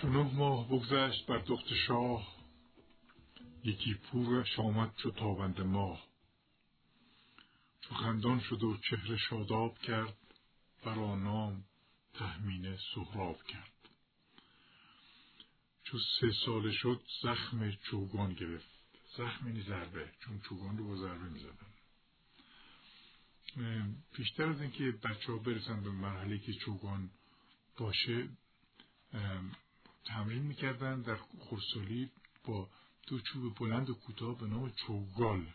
چو نه ماه بگذشت بر دخت شاه یکی پورش آمد چو تابنده ماه. چو خندان شد و چهره شاداب کرد برا نام تهمینه سهراب کرد. چو سه ساله شد زخم چوگان گرفت. زخم یعنی ضربه چون چوگان رو با ضربه می‌زدن. پیشتر از اینکه بچه ها برسن به مرحله که چوگان باشه تمرین می‌کردن در خورسالی با دو چوب بلند و کوتاه به نام چوگال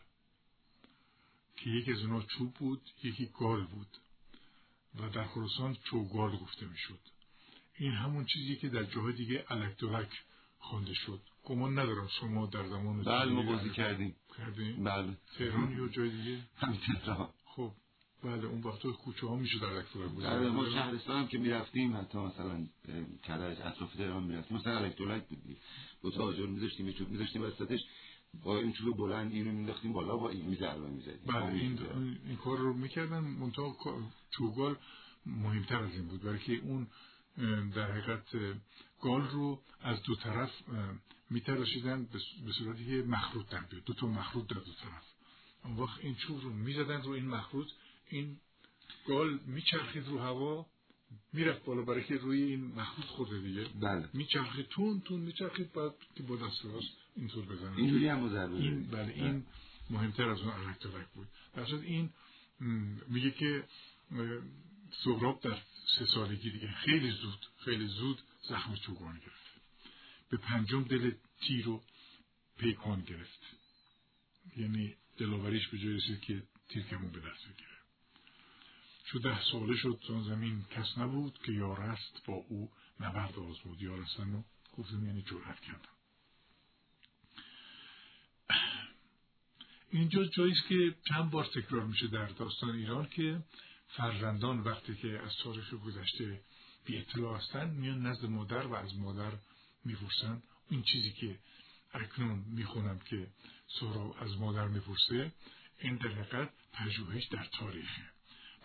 که یکی از اونها چوب بود یکی گال بود و در خراسان چوگال گفته می‌شد. این همون چیزی که در جاهای دیگه الکترک خوانده شد. گمان ندارم شما در زمان بله ما بازی کردیم. کردیم. بله. تهران یا جای دیگه؟ خب. بله اون وقتا کوچه ها می‌شد الکترک بود در ما شهرستان هم که می‌رفتیم حتی مثلا کرج اطراف تهران می‌رفتیم. مثلا الکترولایت بود دو تا آجر میذاشتیم چوب میذاشتیم وسطش با این چوب بلند اینو مینداختیم بالا با این میزربه می‌زدیم. بله این, این کار رو می‌کردن. منتها چوگال مهمتر از این بود برای که اون در حقیقت گال رو از دو طرف میتراشیدن به صورتی که مخروط در بیاد. دو تا مخروط در دو طرف. اون وقت این چوب رو می‌زدن رو این مخروط. این گال میچرخید رو هوا می‌رفت بالا برای که روی این مخروط خورده دیگه. بله. میچرخید تون تون میچرخید بعد که با دست راست اینطور بزنه. اینجوری هم مزربه این بله این مهمتر از اون الکترک بود. در این میگه که سهراب در سه سالگی دیگه خیلی زود خیلی زود زخم چوگان گرفت. به پنجم دل تیر و پیکان گرفت. یعنی دلاوریش به جای رسید که تیرکمون به دست بگیره. چو ده ساله شد چون زمین کس نبود که یارست با او نبرد آزمود یارستن رو گفتم یعنی جرأت کردم اینجا جاییست که چند بار تکرار میشه در داستان ایران که فرزندان وقتی که از تاریخ گذشته بی اطلاع هستن میان نزد مادر و از مادر می‌پرسن. این چیزی که اکنون می‌خونم که سهراب از مادر می‌پرسه این در حقیقت پژوهش در تاریخه.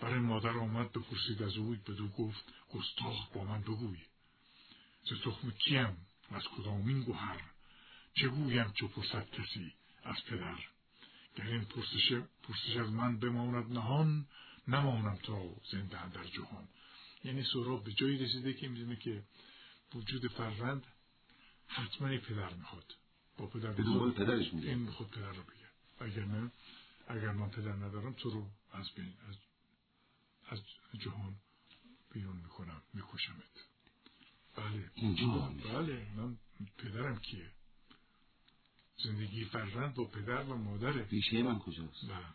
برای مادر آمد بپرسید از اوی بدو گفت گستاخ با من بگوی. ز تخم کیم از کدامین گوهر؟ چه گویم چو پرسد کسی از پدر؟ گر این پرسش, پرسش از من بماند نهان نمانم تا زنده در جهان. یعنی سهراب به جایی رسیده که می‌دونه که وجود فرزند حتما پدر می‌خواد. با پدر پدرش میگه این می‌خواد پدر رو بگه اگر نه اگر من پدر ندارم تو رو از بین از, از جهان بیرون می‌کنم میکشمت. بله. بله من پدرم کیه؟ زندگی فرزند با پدر و مادره. ریشه من کجاست؟ بله.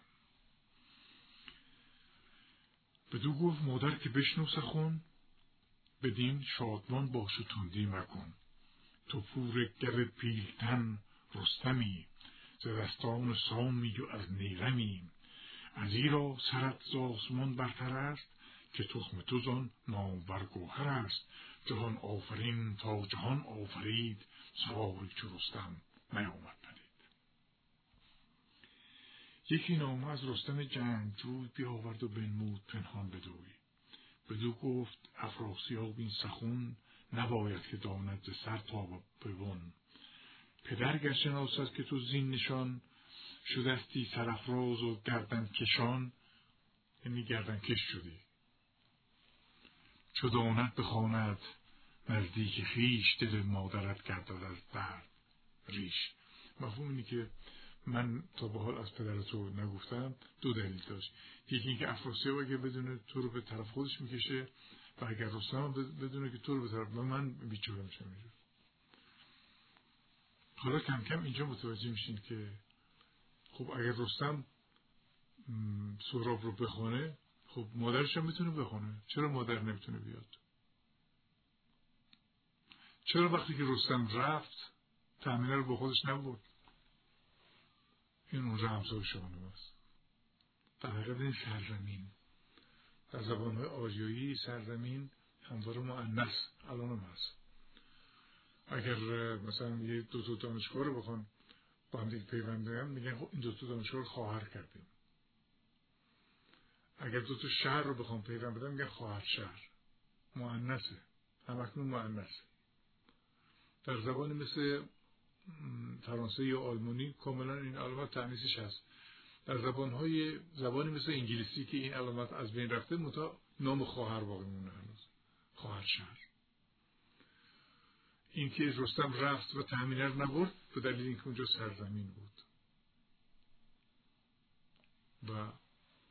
بدو گفت مادر که بشنو سخن بدین شادمان باش و تندی مکن. تو پور گر پیلتن رستمی ز دستان سامی و از نیرمی. از ایرا سرت ز آسمان برتر است که تخم تو زان نامور گوهر است. جهان آفرین تا جهان آفرید. سواری چو رستم نیامد پدید. یکی نامه از رستم جنگجوی بیاورد و بنمود پنهان بدوی. بدو گفت افراسیاب این سخون نباید که داند ز سر تا ببن پدر گر شناسد که تو زین نشان شدستی سرافراز و گردن کشان یعنی گردن کش شدی. چو داند بخواند نزدیک خیش دل مادرت گردد از درد ریش. مفهوم اینه که من تا به حال از پدر تو نگفتم دو دلیل داشت. یکی اینکه افراسیاب اگه بدونه تو رو به طرف خودش می‌کشه و اگر رستم بدونه که تو رو به طرف من بیچاره میشم اینجور حالا کم کم اینجا متوجه میشین که خب اگر رستم سهراب رو بخونه خب مادرش هم می‌تونه بخونه. چرا مادر نمی‌تونه بیاد؟ چرا وقتی که رستم رفت تأمینه رو به خودش نبود این اون رمزای شاهنامه است در حقیقت این سرزمین. در زبانهای آریایی سرزمین همواره معنس الان هم هست. اگر مثلا یه دو تا دانشگاه رو هم دیگه پیوند هم میگن خب این دو تا دانشگاه رو خواهر کردیم. اگر دو تا شهر رو بخوام پیوند بدن میگن خواهر شهر. معنسه همکنون معنسه در زبان مثل فرانسه یا آلمانی کاملا این علامت تعنیسش هست. در زبان های زبانی مثل انگلیسی که این علامت از بین رفته متا نام خواهر باقی مونه هنوز. خواهر شهر. اینکه رستم رفت و تهمینه رو نبرد به دلیل اینکه اونجا سرزمین بود. و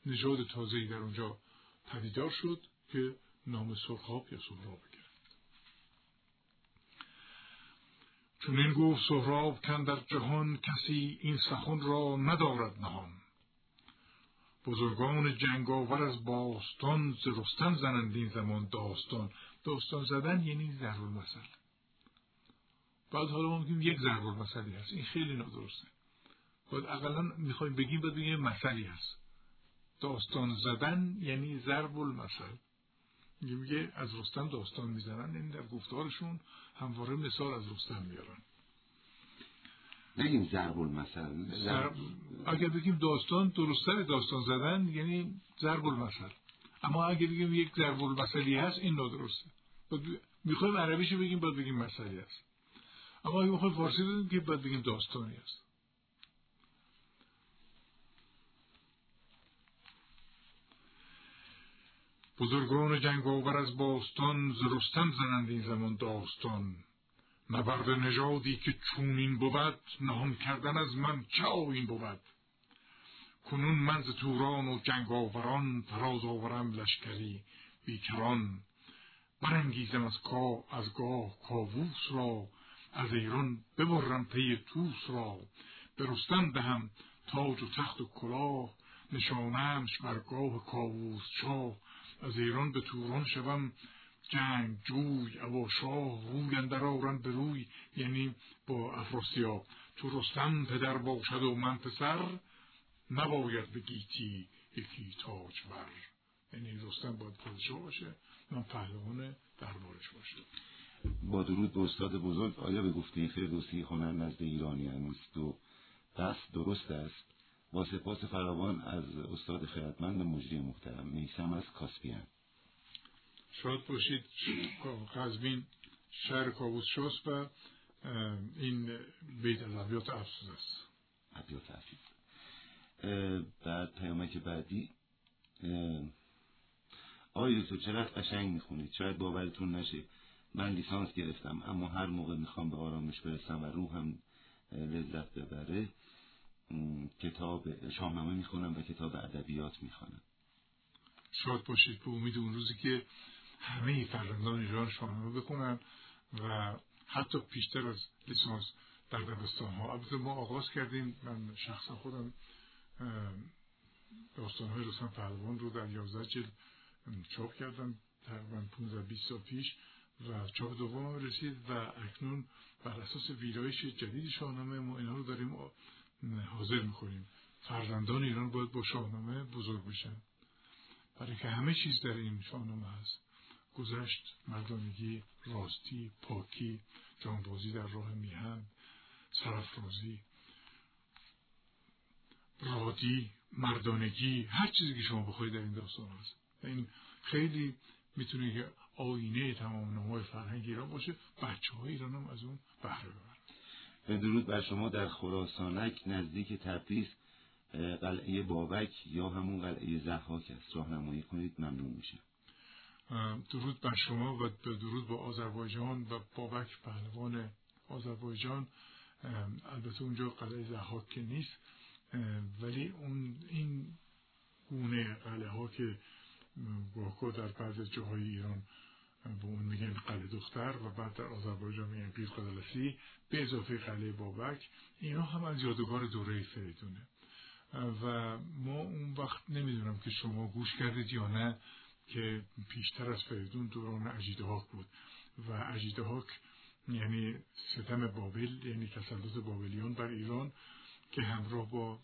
نژاد تازه‌ای در اونجا پدیدار شد که نام سرخاب یا سهراب گرفت. چون این گفت سهراب کن در جهان کسی این سخن را ندارد نهان. بزرگان جنگاور از باستان ز رستم زنند این زمان داستان. داستان زدن یعنی ضرب المثل. بعد حالا ما میگیم یک ضرب المثلی هست. این خیلی نادرسته. باید اقلا می‌خوایم بگیم باید بگیم مثلی هست. داستان زدن یعنی ضرب المثل. میگه از رستم داستان می‌زنن. این در گفتارشون همواره مثال از رستم میارن. نگیم ضرب المثل. اگر بگیم داستان درستتر داستان زدن یعنی ضرب المثل. اما اگر بگیم یک ضرب المثلی هست این نادرسته. می‌خوایم عربیشو بگیم باید بگیم مثلی هست. اما اگه می‌خوایم فارسی بگیم که باید بگیم داستانی هست بزرگان جنگاور از باستان ز رستم زنند این زمان داستان. نبرد نژادی که چونین بود نهان کردن از من چه آیین بود. کنون من توران و جنگاوران فراز آورم لشکری بیکران. برانگیزم از کا از گاه کاووس را از ایران ببرم پی توس را به تاج و تخت و کلاه نشانمش برگاه کاووس شاه از ایران به توران شوم جنگ جوی او شاه روی اندر آورم به روی یعنی با افراسیاب. تو رستم پدر باشد و من پسر نباید به گیتی یکی تاج بر. یعنی رستم باید پادشاه باشه من پهلوان دربارش باشه با درود به استاد بزرگ آیا به گفته فردوسی هنر نزد ایرانی است و دست درست است. با سپاس فراوان از استاد خیرتمند مجری محترم میسم از کاسپیان شاد باشید قزبین شهر کابوس شست و این بیت از عبیات افسوس است. عبیات افسوس. بعد پیامک بعدی آقای دکتر چقدر قشنگ می‌خونید؟ شاید باورتون نشه. من لیسانس گرفتم اما هر موقع می‌خوام به آرامش برسم و روحم لذت ببره کتاب شاهنامه می‌خونم و کتاب ادبیات می‌خونم. شاد باشید به امید اون روزی که همه فرزندان ایران شاهنامه بخونن و حتی پیشتر از لیسانس در دبستان ها البته ما آغاز کردیم من شخصا خودم داستان های رستم پهلوان رو در یازده جلد چاپ کردم تقریبا 15 20 سال پیش. و چاپ دوم رسید و اکنون بر اساس ویرایش جدید شاهنامه ما اینا رو داریم حاضر می‌کنیم. فرزندان ایران باید با شاهنامه بزرگ بشن. برای که همه چیز در این شاهنامه هست. گذشت مردانگی راستی پاکی جانبازی در راه میهن سرفرازی رادی مردانگی هر چیزی که شما بخواید در این داستان هست. این خیلی می‌تونه که آینه تمام نمای فرهنگ ایران باشه بچه های ایران هم از اون بهره ببرن. به درود بر شما در خراسانک نزدیک تبریز قلعه بابک یا همون قلعه زحاک است. راهنمایی کنید ممنون میشه درود بر شما و درود با آذربایجان و بابک پهلوان آذربایجان. البته اونجا قلعه زحاک که نیست ولی اون این گونه قلعه ها که گاهگاه در بعض جاهای ایران به اون میگن قلعه دختر و بعد در آذربایجان میگن قیر قدلسی به اضافه قلعه بابک. اینا هم از یادگار دوره فریدونه. و ما اون وقت نمی‌دونم که شما گوش کردید یا نه که پیشتر از فریدون دوران اجیدهاک بود. و اجیدهاک یعنی ستم بابل یعنی تسلط بابلیان بر ایران که همراه با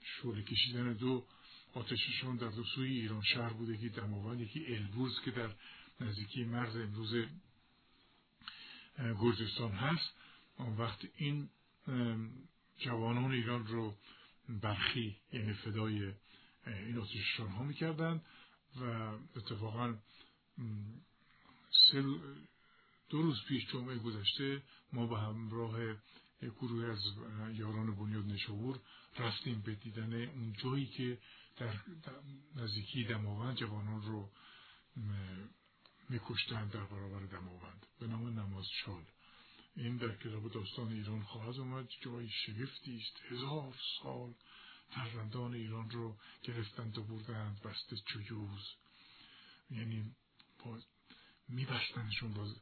شوره کشیدن دو آتششون در دو سوی ایران شهر بوده یکی دماوند یکی البرز که در نزدیکی مرز امروز گرجستان هست. اون وقت این جوانان ایران رو برخی یعنی فدای این آتششان ها می‌کردند و اتفاقا سل دو روز پیش جمعه گذشته ما به همراه گروه از یاران بنیاد نشابور رفتیم به دیدن اون جایی که در نزدیکی دماوند جوانان رو میکشتند در برابر دماوند. به نام نماز شال این در کتاب داستان ایران خواهد آمد جایی شگفتی است. هزار سال فرزندان ایران رو گرفتند و بردند بسته چجوز یعنی با میبستنشون با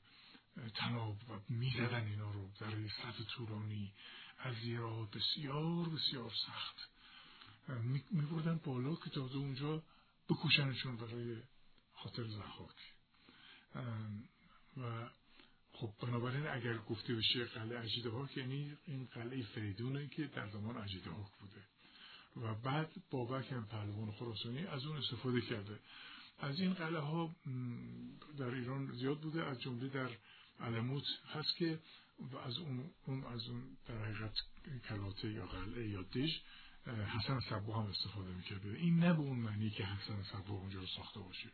تناب و می‌زدن اینا رو در صف طولانی. از زیرا بسیار بسیار سخت. میبردن بالا که تازه اونجا بکشنشون برای خاطر زخاک و خب بنابراین اگر گفته بشه قلعه عجیده هاک یعنی این قلعه فریدونه که در زمان عجیده هاک بوده. و بعد بابک هم پهلوان خراسانی از اون استفاده کرده. از این قلعه ها در ایران زیاد بوده از جمله در علموت هست که از اون, اون از اون در حقیقت کلاته یا قلعه یا دژ حسن صبا هم استفاده می‌کرده. این نه به اون معنی که حسن صبا اونجا رو ساخته باشه.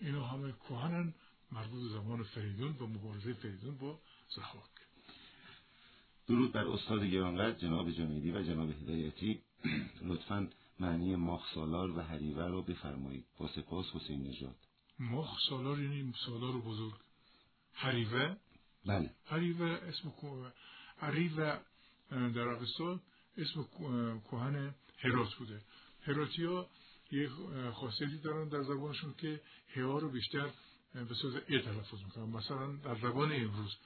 اینا همه کهنن. مربوط زمان فریدون و مبارزه فریدون با زخاک درود بر استاد گرانقدر جناب جمیدی و جناب هدایتی. لطفا معنی ماخ سالار و حریوه رو بفرمایید. با سپاس حسین نژاد. ماخ سالار یعنی سالار بزرگ. حریوه؟ بله. حریوه اسم حریوه در عربستان اسم کوهن هرات بوده. هراتیا یه خاصیتی دارن در زبانشون که هوا رو بیشتر به صورت ای تلفظ می‌کنن مثلا در زبان امروز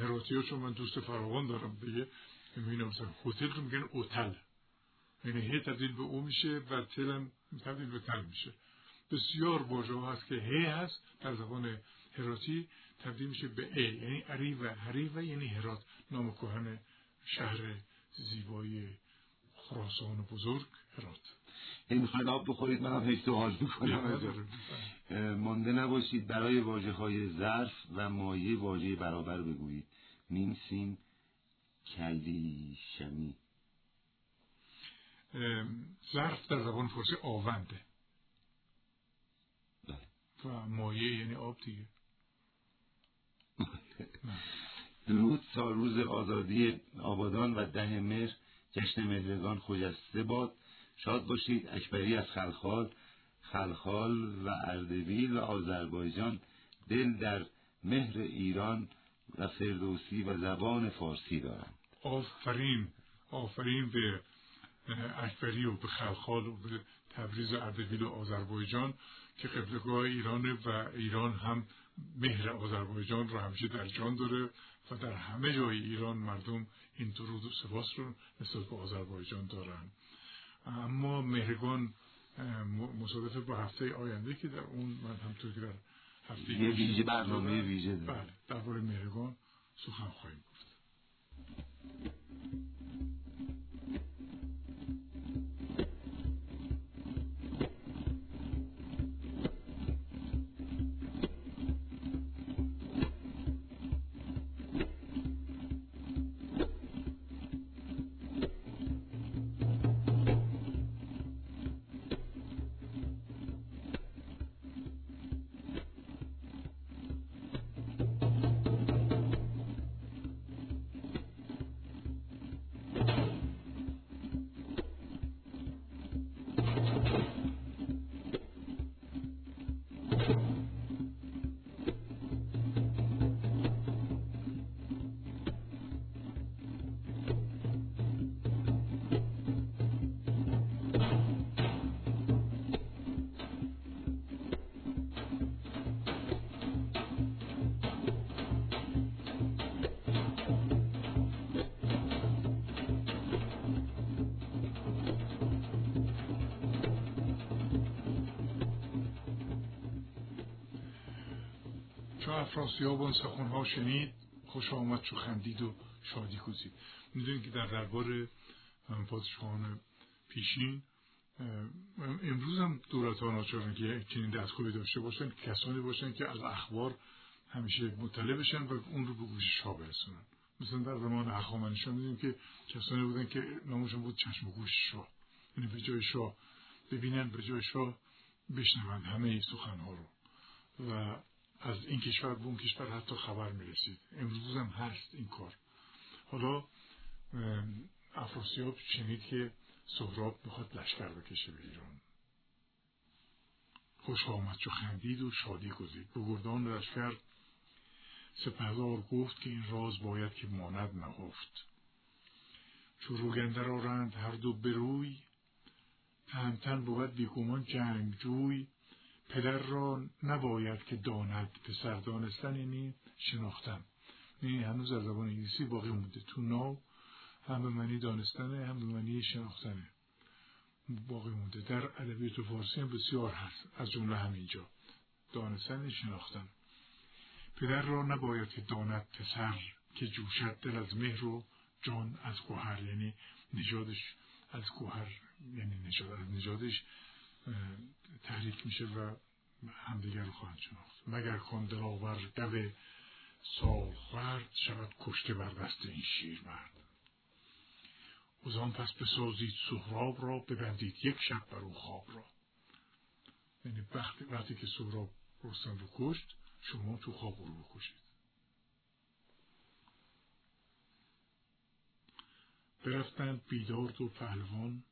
هراتیا چون من دوست فراوان دارم دیگه می‌بینم مثلا هتل رو میگن اوتل. یعنی هی تبدیل به او میشه و تل هم تبدیل به تل میشه. بسیار واژه هست که هی هست در زبان هراتی تبدیل میشه به ای. یعنی عریوه حریوه یعنی هرات نام کهن شهر زیبای خراسان بزرگ هرات. این می‌خواید آب بخورید من هم هیچ حال می‌کنم مانده نباشید. برای واجه های ظرف و مایه واژه برابر بگویید. میم سین کلیشمی ظرف در زبان فارسی آونده. بله. و مایه یعنی آب دیگه. درود تا روز آزادی آبادان و ده مهر. جشن مهرگان خجسته باد. شاد باشید. اکبری از خلخال خلخال و اردبیل و آذربایجان. دل در مهر ایران و فردوسی و زبان فارسی دارند. آفرین آفرین به اکبری و به خلخال و به تبریز و اردبیل و آذربایجان که قبلگاه ایرانه و ایران هم مهر آذربایجان رو همیشه در جان داره و در همه جای ایران مردم این درود و سپاس رو نسبت به آذربایجان دارن. اما مهرگان مصادفه با هفته آینده که در اون من همطور که در هفته یه ویژه برنامه ویژه بله درباره مهرگان سخن خواهیم گفت. افراسیاب سخنها شنید خوش آمد چو خندید و شادی کوزید. می‌دونید که در دربار پادشاهان پیشین امروز هم دولت ها ناچارن که چنین دستگاهی داشته باشن کسانی باشن که از اخبار همیشه مطلع بشن و اون رو به گوش شاه برسونن. مثلا در زمان اخامنشان می‌دونیم که کسانی بودن که نامشون بود چشم گوش شاه. یعنی به جای شاه ببینن به جای شاه بشنوند همه سخنها رو. و از این کشور به اون کشور حتی خبر می‌رسید. امروز هم هست این کار. حالا افراسیاب شنید که سهراب می‌خواد لشکر بکشه به ایران. خوش آمد چو خندید و شادی گزید. به گردان لشکر سپهدار گفت که این راز باید که ماند نهفت. چو روگنده را رند هر دو بروی تهمتن بود بیگمان جنگ جوی پدر را نباید که داند پسر. دانستن یعنی شناختن یعنی هنوز از زبان انگلیسی باقی مونده. تو ناو هم به معنی دانستنه هم به معنی شناختنه. باقی مونده. در ادبیات فارسی هم بسیار هست. از جمله همینجا. دانستن شناختن. پدر را نباید که داند پسر که جوشد دل از مهر و جان از گوهر یعنی نژادش از گوهر یعنی نژاد از تحریک میشه و همدیگر رو خواهند شناخت. مگر کن دلاور سال خورد شود کشته بر دست این شیر مرد آن پس بسازید سهراب را ببندید یک شب بر او خواب را. یعنی وقتی, وقتی که سهراب رستم رو کشت شما تو خواب رو بکشید. برفتند بیدار و پهلوان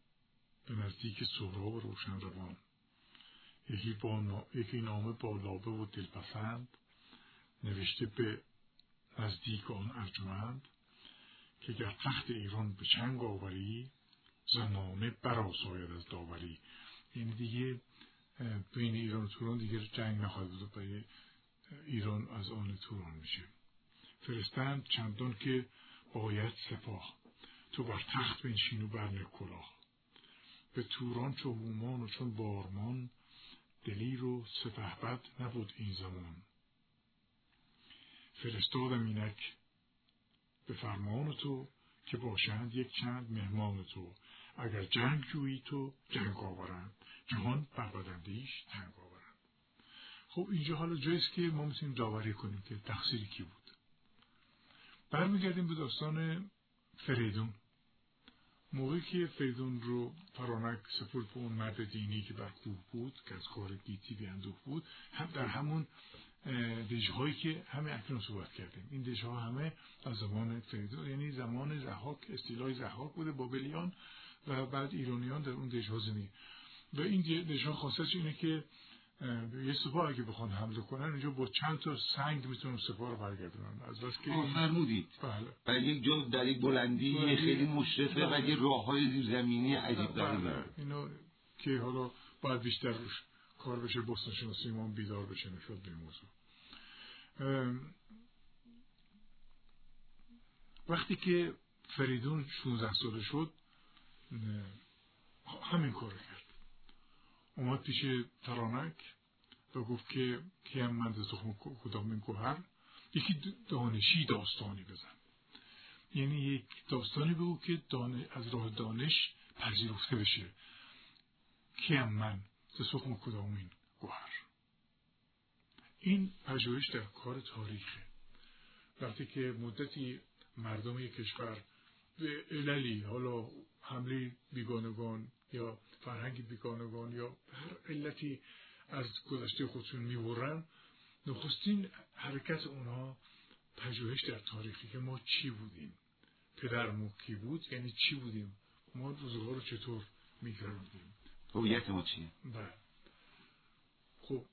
به نزدیک سهراب روشن روان یکی, با یکی نامه با لابه و دلپسند نوشته به نزدیک آن ارجمند که گر تخت ایران به چنگ آوری زمانه براساید از داوری. یعنی دیگه بین ایران و توران دیگه جنگ نخواهد بود ایران از آن توران میشه. فرستند چندان که باید سپاه. تو بر تخت بنشین و برنه کلاه به توران چو هومان و چون بارمان دلیر و سپهبد نبود این زمان. فرستادم اینک به فرمان تو که باشند یک چند مهمان تو. اگر جنگ جویی تو جنگ آورند. جهان بربدندیش تنگ آورند. خب اینجا حالا جایست که ما می‌تونیم داوری کنیم که تقصیری کی بود. برمیگردیم به داستان فریدون. موقعی که فریدون رو فرانک سپرد به اون مرد دینی که بر کوه بود که از کار گیتی بیندوه بود هم در همون دژهایی که همه اکنون صحبت کردیم. این دژها همه از زمان فریدون یعنی زمان زحاک استیلای زحاک بوده بابلیان و بعد ایرانیان در اون دژها زمین و این دژها خاصش اینه که یه سپاه اگه بخوان حمله کنن اینجا با چند تا سنگ می‌تونن سپاه رو برگردونن. از بس که فرمودید. بله. در یک جا در یک بلندی بله. خیلی مشرفه و یه راه های زیرزمینی عجیب بله. اینو که حالا باید بیشتر روش کار بشه بستان شناسی ما بیدار بشه نشد به موضوع. وقتی که فریدون 16 ساله شد همین کار کرد اومد پیش ترانک و گفت که کیم من تخم کدام گوهر؟ یکی دانشی داستانی بزن. یعنی یک داستانی بگو که از راه دانش پذیرفته بشه. کیم من تخم کدام این گوهر؟ این پژوهش در کار تاریخه. وقتی که مدتی مردم یک کشور به عللی حالا حمله بیگانگان یا فرهنگ بیگانگان یا هر علتی از گذشته خودشون می‌برن. نخستین حرکت اونها پژوهش در تاریخی که ما چی بودیم؟ پدرمو کی بود؟ یعنی چی بودیم؟ ما روزگار رو چطور میگردیم هویت ما چیه بله. خب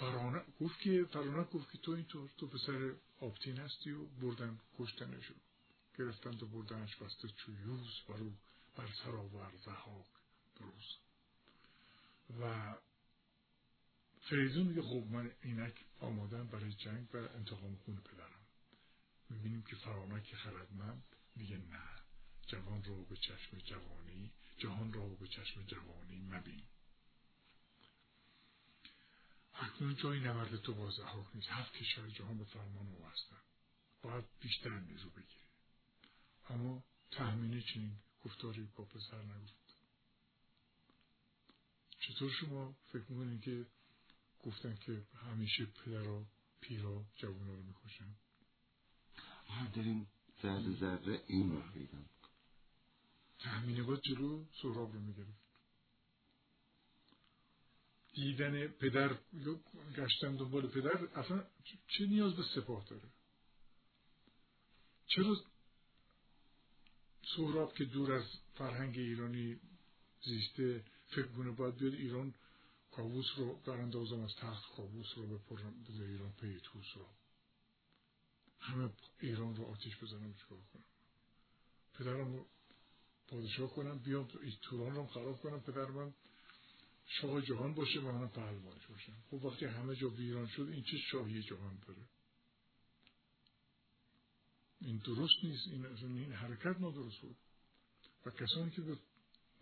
فرانه گفت که فرانه گفت که تو اینطور تو پسر آبتین هستی و بردن کشتنشو. گرفتند و بردنش بسته چویوز برو بر سر آور زهاک روز و فریدون میگه خب من اینک آمادم برای جنگ و انتقام خون پدرم. می‌بینیم که فرانک خردمند میگه نه جوان رو به چشم جوانی جهان را به چشم جوانی مبین. اکنون جای نورد تو با زحاک نیست. هفت کشور جهان به فرمان او هستن. باید بیشتر نیزو بگیری اما تحمینه چنین گفتاری با پسر نگفت. چطور شما فکر می‌کنید که گفتن که همیشه پدر و پیرا جوان رو می‌کشن؟ ما داریم ذره ذره این رو پیدا تحمینه باید جلو سهراب رو می‌گرفت. دیدن پدر گشتن دنبال پدر اصلا چه نیاز به سپاه داره؟ چرا سهراب که دور از فرهنگ ایرانی زیسته فکر کنه باید بیاد ایران کابوس رو در اندازم از تخت کابوس رو بپرم بده ایران پیتوس رو همه ایران رو آتیش بزنم چیکار کنم پدرم رو پادشاه کنم بیام توران رو خراب کنم پدر من شاه جهان باشه و منم پهلوانش باشم خب وقتی همه جا ویران شد این چه شاهی جهان داره؟ این درست نیست این, این حرکت نادرست بود. و کسانی که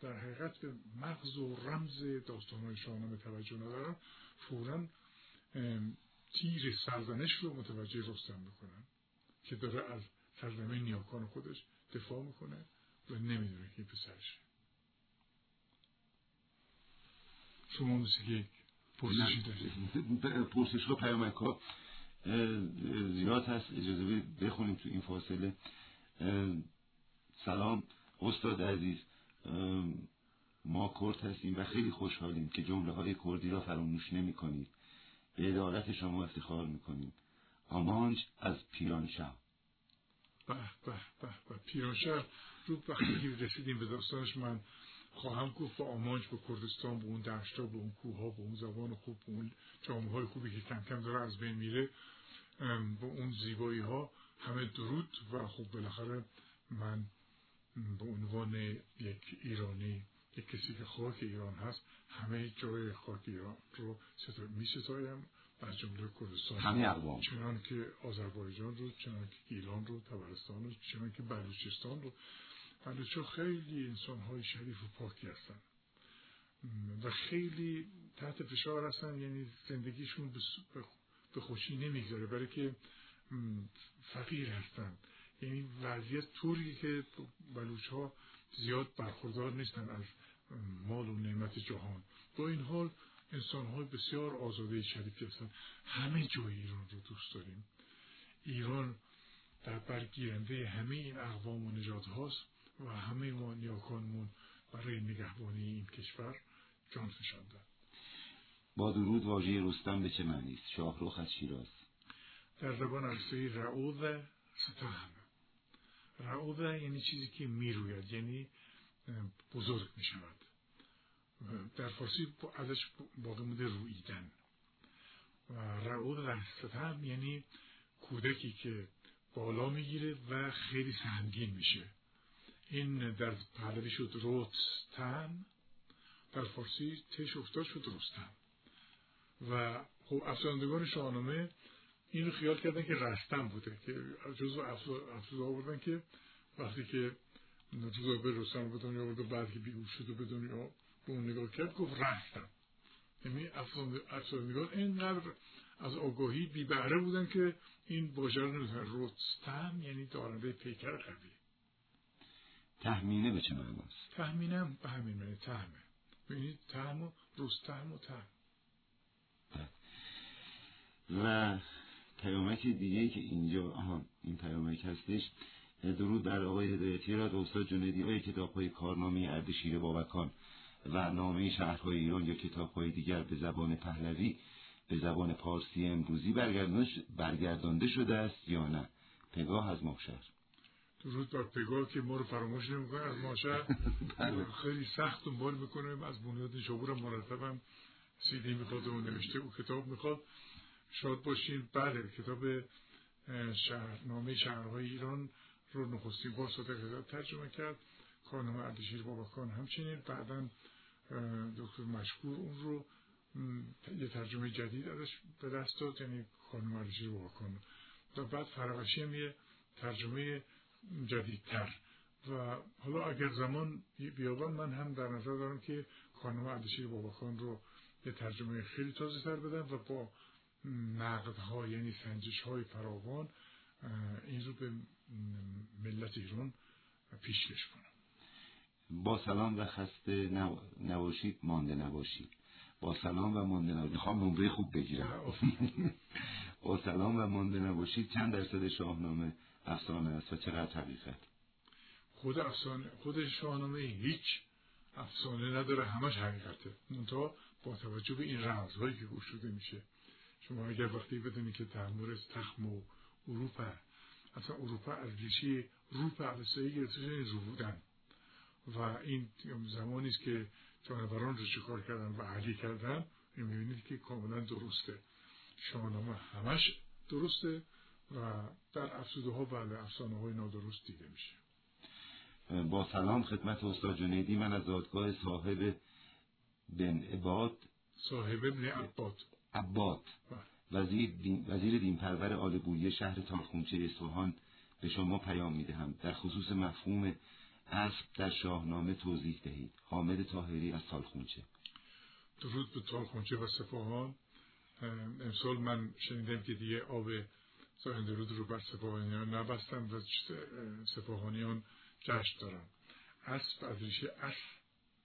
در حقیقت به مغز و رمز داستانهای شاهنامه توجه ندارن فورا تیر سرزنش رو متوجه رستم می‌کنن که داره از سرزمین نیاکان خودش دفاع می‌کنه و نمی‌دونه که پسرشه. شما مثل یک پرسشی دارید. پرسش ها پیامک ها زیاد هست. اجازه بدید بخونیم تو این فاصله. سلام استاد عزیز. ما کرد هستیم و خیلی خوشحالیم که جمله های کردی را فراموش نمی کنید به عدالت شما افتخار می کنیم آمانج از پیرانشاه. به به به به. پیرانشاه رو وقتی رسیدیم به داستانش. من خواهم گفت با آمانج به کردستان به اون دشتا به اون کوه به اون زبان خوب به اون جامعه های خوبی که کم کم داره از بین میره. به اون زیبایی ها همه درود و خب بالاخره من به عنوان یک ایرانی یک کسی که خاک ایران هست همه جای خاک ایران رو می ستایم از جمله کردستان چنان که آذربایجان رو چنان که گیلان رو تبرستان رو چنان که بلوچستان رو. بلوچ خیلی انسان های شریف و پاکی هستن. و خیلی تحت فشار هستن یعنی زندگیشون به خوشی نمی‌گذاره برای که فقیر هستن. یعنی وضعیت طوری که بلوچ ها زیاد برخوردار نیستن از مال و نعمت جهان. با این حال انسان های بسیار آزاده شریفی هستن. همه جای ایران رو دوست داریم. ایران در برگیرنده همه این اقوام و نجات هاست و همه ما نیاکانمون برای نگهبانی این کشور جان فشاندن با درود واژه رستم به چه معنی است؟ شاهرخ از شیراز. در زبان ارسایی رعوذ ستهم رعوذ یعنی چیزی که می‌روید یعنی بزرگ می شود در فارسی ازش باقی مونده رویدن. و رعود ستم یعنی کودکی که بالا می‌گیره و خیلی سهمگین میشه. این در پهلوی شد رستم در فارسی تش افتاد شد رستم. و خب افزاندگان شاهنامه این رو خیال کردن که رستم بوده که جزو افزوده بودن که وقتی که روزا به رستم به دنیا آورد و بعد که بیهوش شد و به دنیا به اون نگاه کرد گفت رستم یعنی افسانگان اینقدر از آگاهی بی بهره بودن که این واژه رو رستم یعنی دارنده پیکر قوی. تهمینه به چه معناست؟ تهمینه هم به همین معنی تهمه ببینید تهم و رستم و تهم و پیامک دیگه که اینجا آها این پیامک هستش. درود بر آقای هدایتی را استاد جنیدی آیا کتاب های کارنامه اردشیر بابکان و نامه شهرهای ایران یا کتاب های دیگر به زبان پهلوی به زبان پارسی امروزی برگردانده شده است یا نه. پگاه از ماشر درود بر پگاه که ما رو فراموش نمی‌کنه از ماشر بله. خیلی سخت دنبال می‌کنه از بنیاد شعور مرتبم سیدی می‌خواد و نوشته او کتاب می‌خواد. شاد باشین. بله کتاب شهرنامه شهرهای ایران رو نخستین بار صادق ترجمه کرد. خانم اردشیر باباکان همچنین. بعدا دکتر مشکور اون رو یه ترجمه جدید ازش به دست داد یعنی خانم اردشیر باباکان و بعد فراغشی هم یه ترجمه جدیدتر. و حالا اگر زمان بیابم من هم در نظر دارم که خانم اردشیر باباکان رو یه ترجمه خیلی تازه تر بدم و با نقدها یعنی سنجش های فراوان این رو به ملت ایران پیشکش کنم. با سلام و خسته نباشید مانده نباشید. با سلام و مانده نباشید. می‌خوام نمره خوب بگیرم. با سلام و مانده نباشید. چند درصد شاهنامه افسانه است و چقدر حقیقت خود افسانه خود شاهنامه هیچ افسانه نداره. همش حقیقته. منتها با توجه به این رمزهایی که گشوده میشه. شما اگر وقتی بدونید که تعمیر از تخم و اروپا اصلا اروپا از ریشه روپ عوستایی گرفته رو بودن و این زمانی است که جانوران رو چکار کردن و علی کردن می‌بینید که کاملا درسته. شاهنامه همش درسته و در افسوده ها بله افسانه های نادرست دیده میشه. با سلام خدمت استاد جنیدی من از دادگاه صاحب بن عباد. صاحب بن عباد. عباد. وزیر دین, وزیر دین پرور آل بویه شهر تالخونچه اصفهان به شما پیام می‌دهم. در خصوص مفهوم اسب در شاهنامه توضیح دهید. حامد تاهری از تالخونچه درود به تالخونچه و سپاهان امسال من شنیدم که دیگه آب ساحل درود رو بر سپاهانیان نبستن و سپاهانیان جشن دارن. اسب از ریشه اسب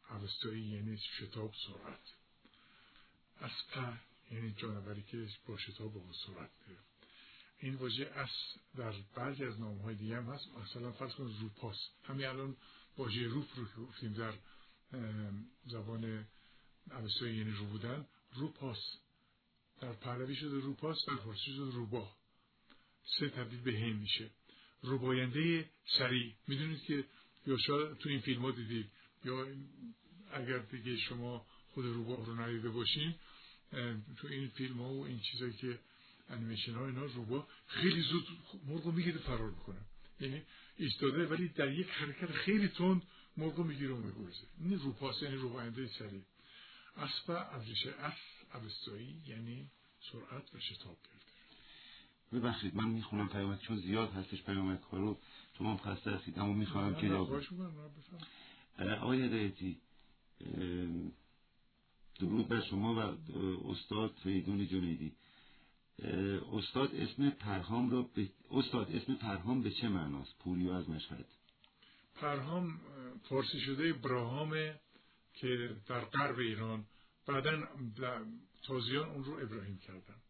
عوستایی یعنی شتاب سرعت. اسب یعنی جانوری که با شتاب و سرعت این واژه اس در بعضی از نام های دیگه هم هست. مثلا فرض کن روپاس. همین الان واژه روپ رو که گفتیم در زبان عوستایی یعنی رو بودن روپاس. در پهلوی شده روپاس در فارسی شده روباه سه تبدیل به هم میشه. روباینده سریع. می‌دونید که یا شاید تو این فیلم ها دیدید یا اگر دیگه شما خود روباه رو ندیده باشین تو این فیلم ها و این چیزایی که انیمیشن ها اینا روباه خیلی زود مرغ می‌گیره فرار می‌کنه یعنی ایستاده ولی در یک حرکت خیلی تند مرغ می‌گیره و میگرزه این روپاس یعنی روباینده سریع اسب از ریشه اس ابستایی یعنی سرعت و شتاب کرده ببخشید من می‌خونم پیامک چون زیاد هستش پیامک ها رو. تو هم خسته هستید اما می‌خوام که آقای هدایتی درود بر شما و استاد فریدون جنیدی استاد اسم پرهام رو به... استاد اسم پرهام به چه معناست؟ پوریو از مشهد. پرهام فارسی شده براهامه که در غرب ایران بعدا تازیان اون رو ابراهیم کردن.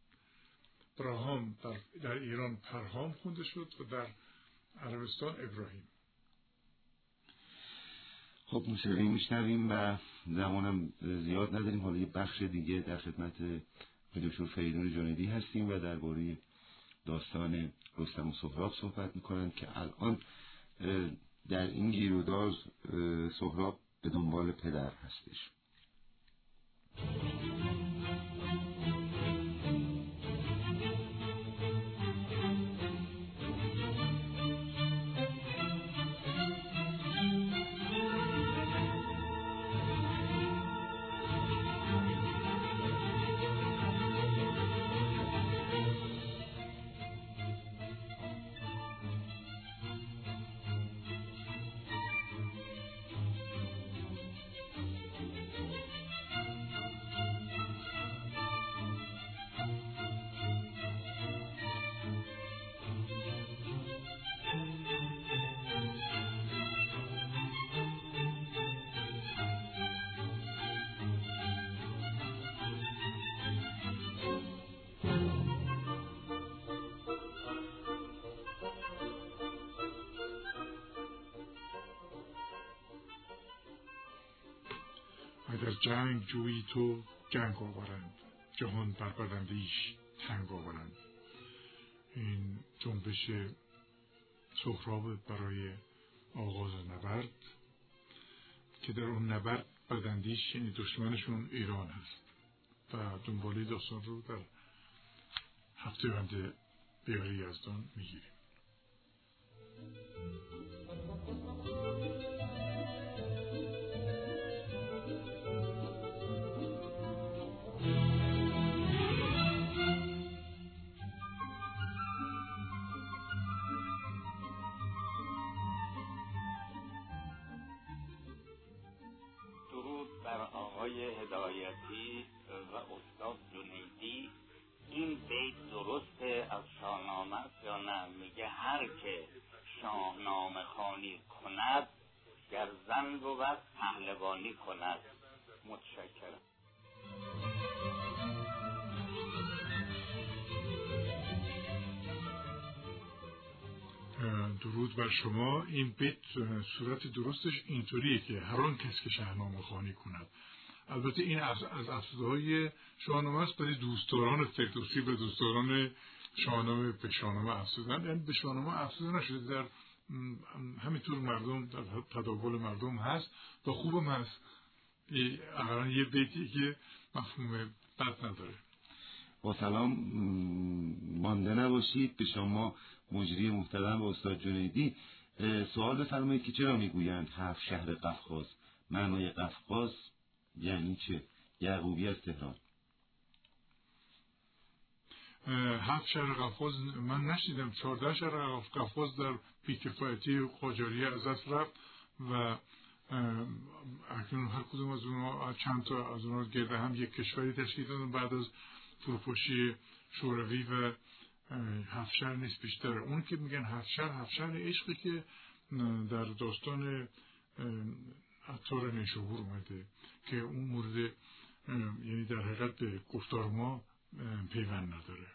براهام در, در ایران پرهام خونده شد و در عربستان ابراهیم. خب موسیقی میشنویم و زمانم زیاد نداریم. حالا یه بخش دیگه در خدمت دکتر فریدون جاندی هستیم و درباره داستان رستم و سهراب صحبت می‌کنند که الان در این گیروداز سهراب به دنبال پدر هستش. در جنگ جویی تو جنگ آورند. جهان بربرندیش تنگ آورند. این جنبش سهراب برای آغاز نبرد که در اون نبرد بدندیش یعنی دشمنشون ایران هست و دنبالی داستان رو در هفته بنده بیاری یزدان می‌گیریم. هدایتی و استاد جنیدی این بیت درسته از شاهنامه یا نه؟ میگه هر که شاهنامه خانی کند گر زن بود پهلوانی کند. متشکرم. درود بر شما. این بیت صورت درستش اینطوریه که هر کس که شاهنامه خانی کند البته این از, از های شاهنامه است برای دوستداران فردوسی به دوستداران شاهنامه به شاهنامه افسودن یعنی به شاهنامه افسوده نشده در همینطور مردم در تداول مردم هست. و خوبم هست. اقلا یه بیتی که مفهوم بد نداره. با سلام مانده نباشید. به شما مجری محترم و استاد جنیدی. سوال بفرمایید که چرا می‌گویند هفت شهر قفقاز؟ معنای قفقاز یعنی چه یعقوبی از تهران. هفت شهر قفقاز من نشیدم چهارده شهر قفقاز در بیکفایتی قاجاری ازت رفت و اکنون هر کدوم از اونها چند تا از اونها گرده هم یک کشوری تشکیل دادن. بعد از فروپاشی شوروی و هفشر نیست بیشتر. اون که میگن هفشر هفشر عشقی که در داستان عطار نیشابور اومده که اون مورد یعنی در حقیقت به گفتار ما پیوند نداره